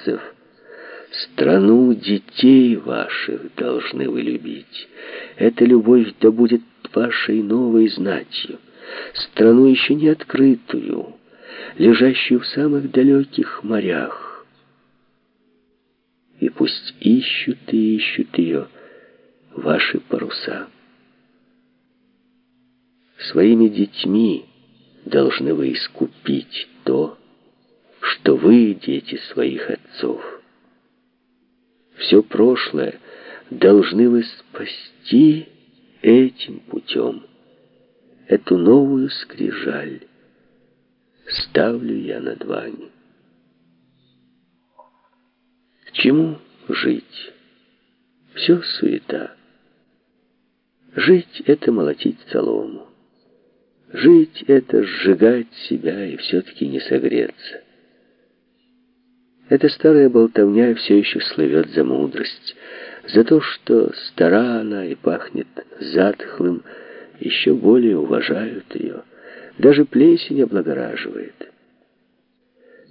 старцев. Страну детей ваших должны вы любить. Эта любовь да будет вашей новой знатью. Страну еще не открытую, лежащую в самых далеких морях. И пусть ищут и ищут ее ваши паруса. Своими детьми должны вы искупить то, что вы дети своих отцов. Все прошлое должны вы спасти этим путем. Эту новую скрижаль ставлю я над вами. К чему жить? Все суета. Жить — это молотить солому. Жить — это сжигать себя и все-таки не согреться. Эта старая болтовня все еще слывет за мудрость, за то, что стара она и пахнет затхлым, еще более уважают ее. Даже плесень облагораживает.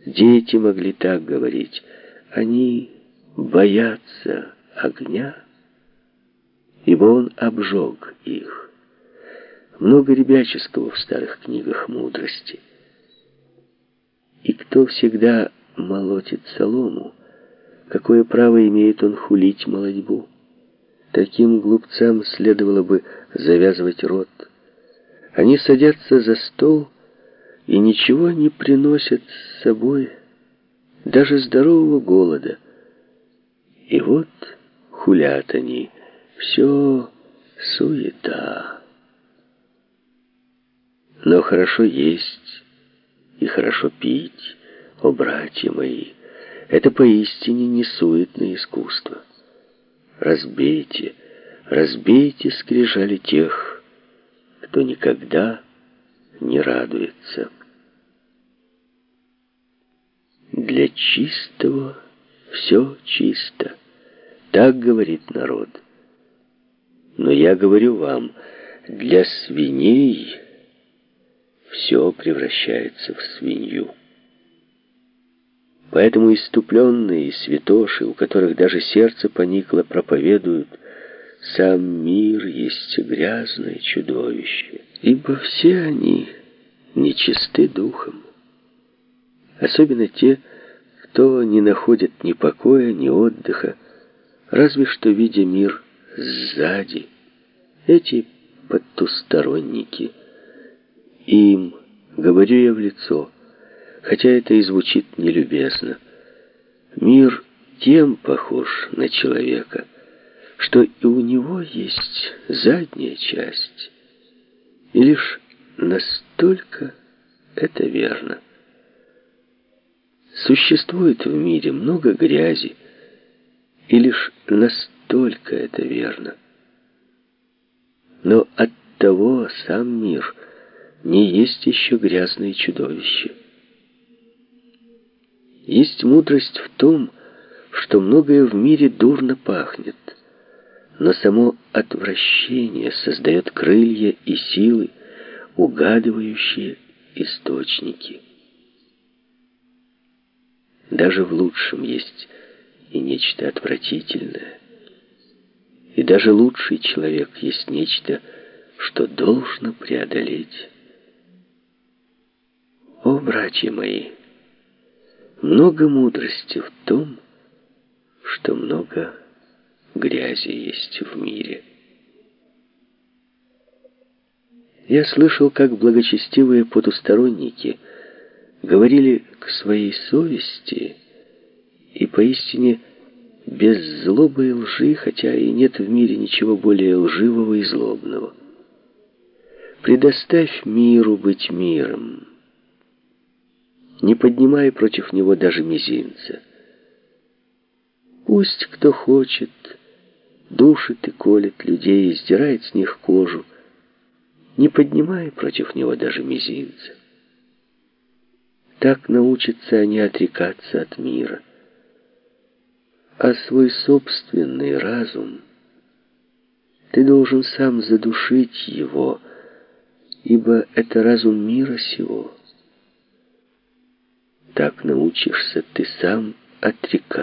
Дети могли так говорить. Они боятся огня, ибо он обжег их. Много ребяческого в старых книгах мудрости. И кто всегда молотит солому, какое право имеет он хулить молодьбу? Таким глупцам следовало бы завязывать рот. Они садятся за стол и ничего не приносят с собой, даже здорового голода. И вот хулят они, все суета. Но хорошо есть и хорошо пить, о, братья мои, это поистине не суетное искусство. Разбейте, разбейте скрижали тех, кто никогда не радуется. Для чистого все чисто, так говорит народ. Но я говорю вам, для свиней все превращается в свинью. Поэтому иступленные святоши, у которых даже сердце поникло, проповедуют, сам мир есть грязное чудовище, ибо все они нечисты духом. Особенно те, кто не находит ни покоя, ни отдыха, разве что видя мир сзади. Эти потусторонники. Им, говорю я в лицо, хотя это и звучит нелюбезно. Мир тем похож на человека, что и у него есть задняя часть. И лишь настолько это верно. Существует в мире много грязи, и лишь настолько это верно. Но от того сам мир не есть еще грязное чудовище. Есть мудрость в том, что многое в мире дурно пахнет, но само отвращение создает крылья и силы, угадывающие источники. Даже в лучшем есть и нечто отвратительное. И даже лучший человек есть нечто, что должно преодолеть. О, братья мои, много мудрости в том, что много грязи есть в мире. Я слышал, как благочестивые потусторонники говорили к своей совести и поистине без злобы и лжи, хотя и нет в мире ничего более лживого и злобного. Предоставь миру быть миром, не поднимая против него даже мизинца. Пусть кто хочет, душит и колет людей, и сдирает с них кожу, не поднимая против него даже мизинца. Так научатся они отрекаться от мира а свой собственный разум. Ты должен сам задушить его, ибо это разум мира сего. Так научишься ты сам отрекаться.